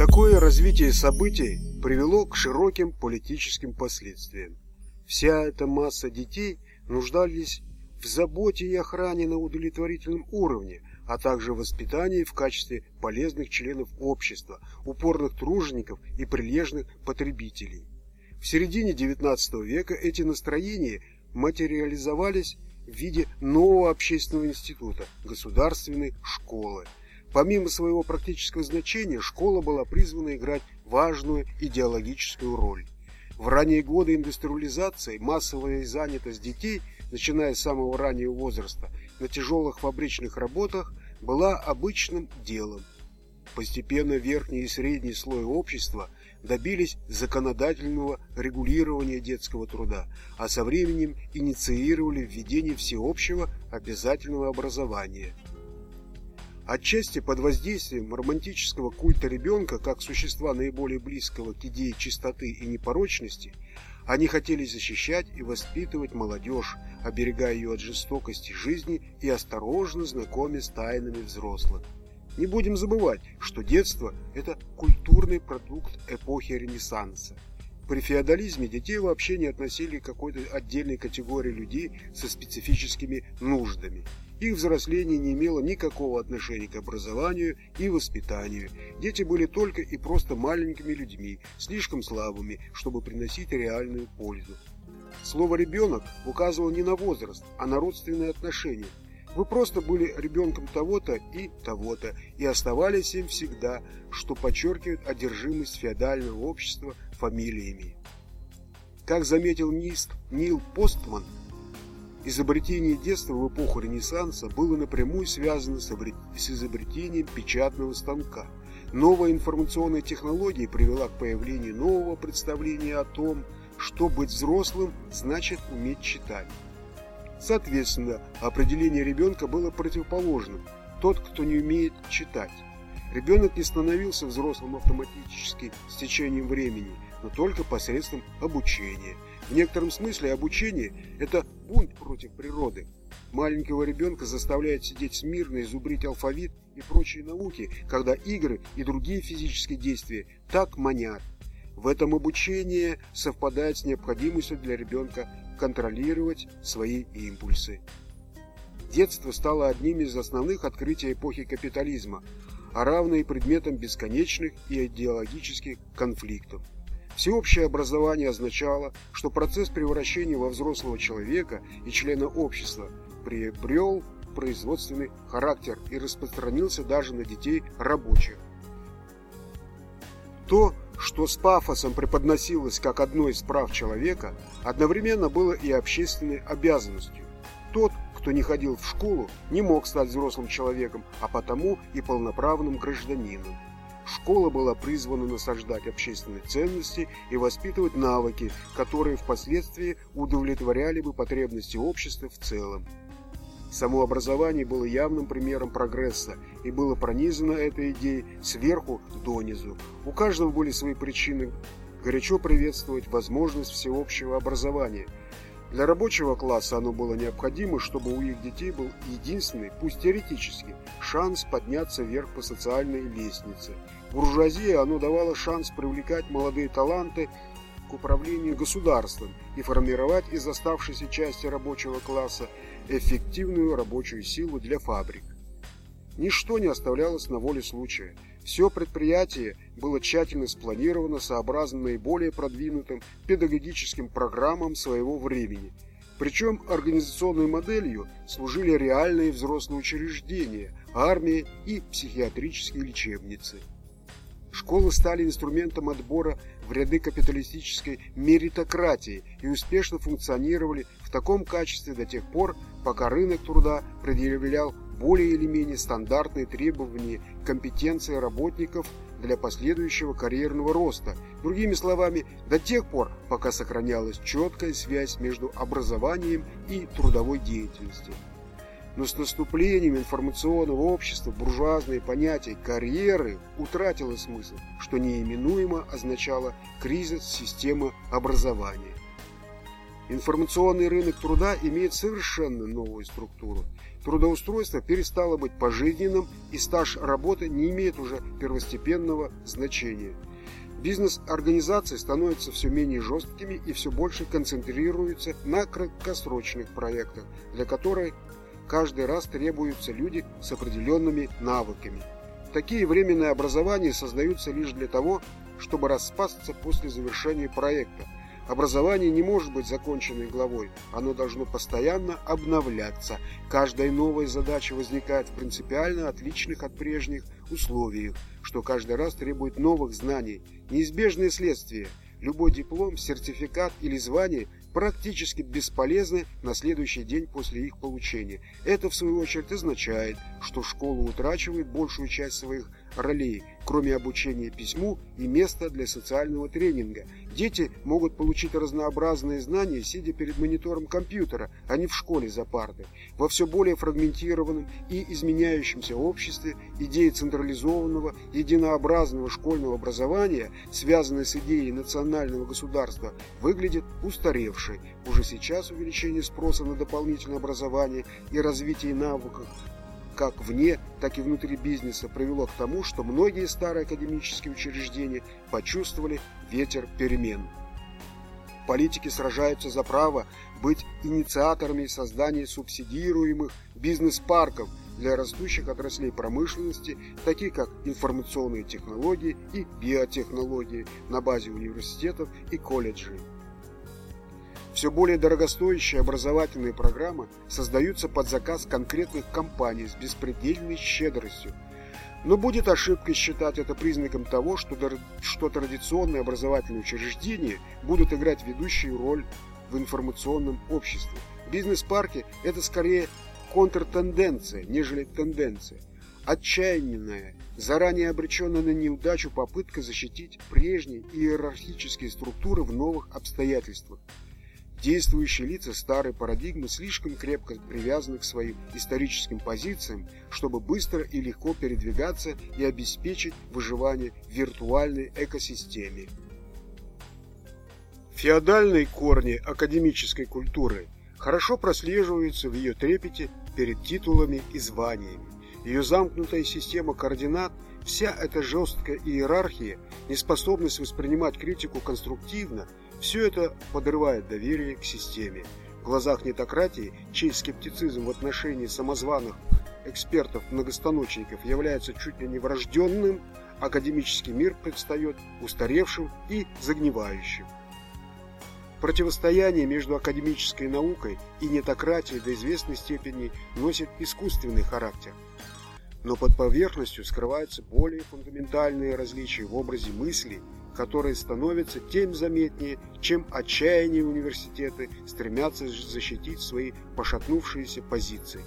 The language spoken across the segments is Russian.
Такое развитие событий привело к широким политическим последствиям. Вся эта масса детей нуждались в заботе и охране на удовлетворительном уровне, а также воспитании в качестве полезных членов общества, упорных тружеников и прилежных потребителей. В середине XIX века эти настроения материализовались в виде нового общественного института – государственной школы. Помимо своего практического значения, школа была призвана играть важную идеологическую роль. В ранние годы индустриализации массовая занятость детей, начиная с самого раннего возраста, на тяжелых фабричных работах была обычным делом. Постепенно верхний и средний слой общества добились законодательного регулирования детского труда, а со временем инициировали введение всеобщего обязательного образования. Отчасти под воздействием романтического культа ребенка как существа наиболее близкого к идее чистоты и непорочности, они хотели защищать и воспитывать молодежь, оберегая ее от жестокости жизни и осторожно знакомя с тайнами взрослых. Не будем забывать, что детство – это культурный продукт эпохи Ренессанса. При феодализме детей вообще не относили к какой-то отдельной категории людей со специфическими нуждами. Их взросление не имело никакого отношения к образованию и воспитанию. Дети были только и просто маленькими людьми, слишком слабыми, чтобы приносить реальную пользу. Слово «ребенок» указывало не на возраст, а на родственные отношения – вы просто были ребенком того-то и того-то, и оставались им всегда, что подчеркивает одержимость феодального общества фамилиями. Как заметил Нист Нил Постман, изобретение детства в эпоху Ренессанса было напрямую связано с изобретением печатного станка. Новая информационная технология привела к появлению нового представления о том, что быть взрослым значит уметь читать. Соответственно, определение ребенка было противоположным – тот, кто не умеет читать. Ребенок не становился взрослым автоматически с течением времени, но только посредством обучения. В некотором смысле обучение – это бунт против природы. Маленького ребенка заставляют сидеть смирно и зубрить алфавит и прочие науки, когда игры и другие физические действия так манят. В этом обучении совпадает с необходимостью для ребенка контролировать свои импульсы. Детство стало одним из основных открытий эпохи капитализма, а равно и предметом бесконечных и идеологических конфликтов. Всеобщее образование означало, что процесс превращения во взрослого человека и члена общества приобрел производственный характер и распространился даже на детей рабочих. То, что с пафосом преподносилось как одно из прав человека, одновременно было и общественной обязанностью. Тот, кто не ходил в школу, не мог стать взрослым человеком, а потому и полноправным гражданином. Школа была призвана насаждать общественные ценности и воспитывать навыки, которые впоследствии удовлетворяли бы потребности общества в целом. Само образование было явным примером прогресса и было пронизано этой идеей сверху донизу. У каждого были свои причины горячо приветствовать возможность всеобщего образования. Для рабочего класса оно было необходимо, чтобы у их детей был единственный, пусть теоретически, шанс подняться вверх по социальной лестнице. Буржуазии оно давало шанс привлекать молодые таланты к управлению государством и формировать из оставшейся части рабочего класса эффективную рабочую силу для фабрик. Ничто не оставлялось на воле случая. Все предприятие было тщательно спланировано сообразно наиболее продвинутым педагогическим программам своего времени. Причем организационной моделью служили реальные взрослые учреждения, армия и психиатрические лечебницы. Школы стали инструментом отбора в ряды капиталистической меритократии и успешно функционировали в таком качестве до тех пор, пока рынок труда предъявлял более или менее стандартные требования компетенции работников для последующего карьерного роста. Другими словами, до тех пор, пока сохранялась четкая связь между образованием и трудовой деятельностью. Но с наступлением информационного общества буржуазное понятие карьеры утратило смысл, что неименуемо означало кризис системы образования. Информационный рынок труда имеет совершенно новую структуру. Трудоустройство перестало быть пожизненным, и стаж работы не имеет уже первостепенного значения. Бизнес-организации становятся все менее жесткими и все больше концентрируются на краткосрочных проектах, для которых каждый раз требуются люди с определенными навыками. Такие временные образования создаются лишь для того, чтобы распасться после завершения проекта. Образование не может быть законченной главой, оно должно постоянно обновляться. Каждая новая задача возникает в принципиально отличных от прежних условиях, что каждый раз требует новых знаний. Неизбежное следствие – любой диплом, сертификат или звание – практически бесполезны на следующий день после их получения. Это, в свою очередь, означает, что школа утрачивает большую часть своих ролей, кроме обучения письму и места для социального тренинга. Дети могут получить разнообразные знания, сидя перед монитором компьютера, а не в школе за партой. Во все более фрагментированном и изменяющемся обществе идея централизованного, единообразного школьного образования, связанная с идеей национального государства, выглядит устаревшей. Уже сейчас увеличение спроса на дополнительное образование и развитие навыков как вне, так и внутри бизнеса привело к тому, что многие старые академические учреждения почувствовали ветер перемен. Политики сражаются за право быть инициаторами создания субсидируемых бизнес-парков для растущих отраслей промышленности, таких как информационные технологии и биотехнологии на базе университетов и колледжей. Все более дорогостоящие образовательные программы создаются под заказ конкретных компаний с беспредельной щедростью. Но будет ошибкой считать это признаком того, что, что традиционные образовательные учреждения будут играть ведущую роль в информационном обществе. Бизнес-парки – это скорее контртенденция, нежели тенденция. Отчаянная, заранее обреченная на неудачу попытка защитить прежние иерархические структуры в новых обстоятельствах. Действующие лица старой парадигмы слишком крепко привязаны к своим историческим позициям, чтобы быстро и легко передвигаться и обеспечить выживание в виртуальной экосистеме. Феодальные корни академической культуры хорошо прослеживаются в ее трепете перед титулами и званиями. Ее замкнутая система координат, вся эта жесткая иерархия, неспособность воспринимать критику конструктивно – все это подрывает доверие к системе. В глазах нетократии, чей скептицизм в отношении самозваных экспертов-многостаночников является чуть ли не врожденным, академический мир предстает устаревшим и загнивающим. Противостояние между академической наукой и нетократией до известной степени носит искусственный характер. Но под поверхностью скрываются более фундаментальные различия в образе мысли – которые становятся тем заметнее, чем отчаяние университеты стремятся защитить свои пошатнувшиеся позиции.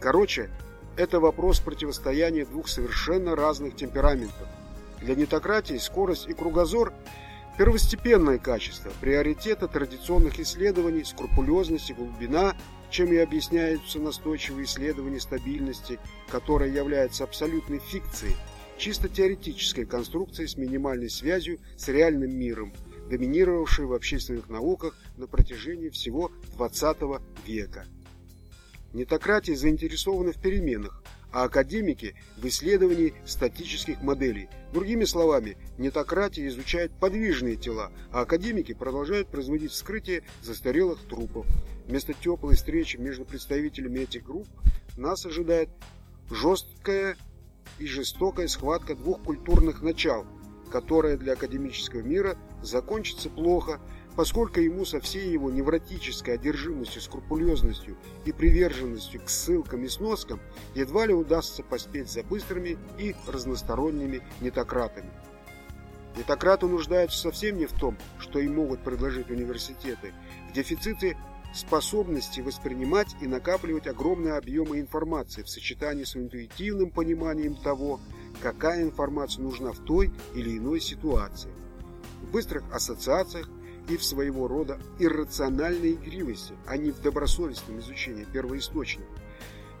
Короче, это вопрос противостояния двух совершенно разных темпераментов. Для нетократии скорость и кругозор – первостепенное качество, приоритета традиционных исследований, скрупулезность и глубина, чем и объясняются настойчивые исследования стабильности, которая является абсолютной фикцией – чисто теоретической конструкцией с минимальной связью с реальным миром, доминировавшей в общественных науках на протяжении всего XX века. Нетократии заинтересованы в переменах, а академики в исследовании статических моделей. Другими словами, нетократия изучает подвижные тела, а академики продолжают производить вскрытие застарелых трупов. Вместо теплой встречи между представителями этих групп нас ожидает жесткая и жестокая схватка двух культурных начал, которая для академического мира закончится плохо, поскольку ему со всей его невротической одержимостью, скрупулезностью и приверженностью к ссылкам и сноскам едва ли удастся поспеть за быстрыми и разносторонними нетократами. Нетократы нуждаются совсем не в том, что им могут предложить университеты, в дефиците способности воспринимать и накапливать огромные объемы информации в сочетании с интуитивным пониманием того, какая информация нужна в той или иной ситуации, в быстрых ассоциациях и в своего рода иррациональной игривости, а не в добросовестном изучении первоисточника.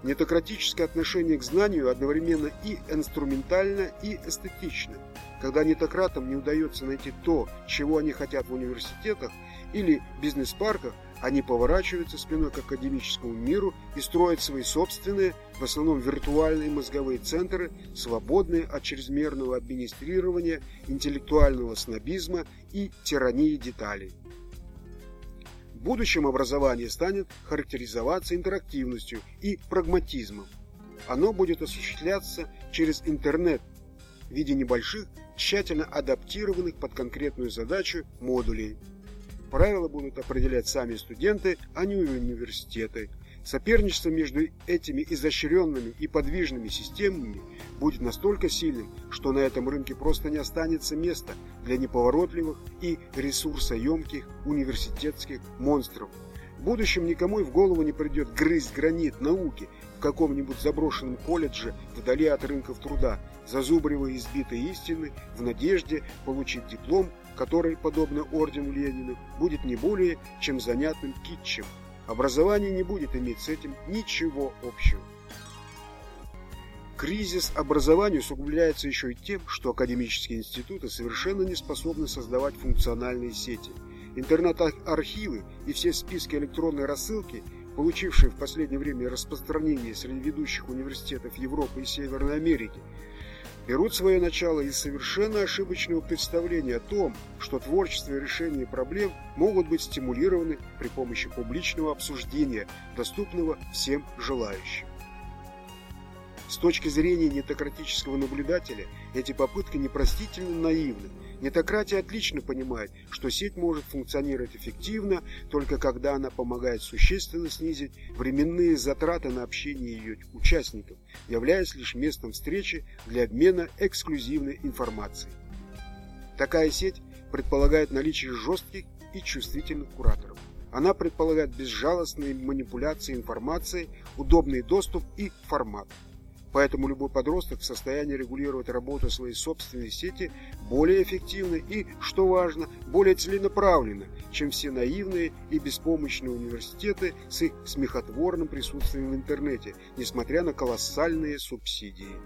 Нетократическое отношение к знанию одновременно и инструментально, и эстетично. когда нетократам не удается найти то, чего они хотят в университетах или бизнес-парках, они поворачиваются спиной к академическому миру и строят свои собственные, в основном виртуальные мозговые центры, свободные от чрезмерного администрирования, интеллектуального снобизма и тирании деталей. В будущем образование станет характеризоваться интерактивностью и прагматизмом. Оно будет осуществляться через интернет в виде небольших, тщательно адаптированных под конкретную задачу модулей. Правила будут определять сами студенты, а не университеты. Соперничество между этими изощренными и подвижными системами будет настолько сильным, что на этом рынке просто не останется места для неповоротливых и ресурсоемких университетских монстров. В будущем никому и в голову не придет грызть гранит науки каком-нибудь заброшенном колледже вдали от рынков труда, зазубривая избитые истины в надежде получить диплом, который, подобно ордену Ленина, будет не более чем занятным китчем. Образование не будет иметь с этим ничего общего. Кризис образования усугубляется еще и тем, что академические институты совершенно не способны создавать функциональные сети. Интернет-архивы и все списки электронной рассылки – получившие в последнее время распространение среди ведущих университетов Европы и Северной Америки, берут свое начало из совершенно ошибочного представления о том, что творчество и решение проблем могут быть стимулированы при помощи публичного обсуждения, доступного всем желающим. С точки зрения нетократического наблюдателя, эти попытки непростительно наивны. Нетократия отлично понимает, что сеть может функционировать эффективно, только когда она помогает существенно снизить временные затраты на общение ее участников, являясь лишь местом встречи для обмена эксклюзивной информацией. Такая сеть предполагает наличие жестких и чувствительных кураторов. Она предполагает безжалостные манипуляции информацией, удобный доступ и формат. Поэтому любой подросток в состоянии регулировать работу своей собственной сети более эффективно и, что важно, более целенаправленно, чем все наивные и беспомощные университеты с их смехотворным присутствием в интернете, несмотря на колоссальные субсидии.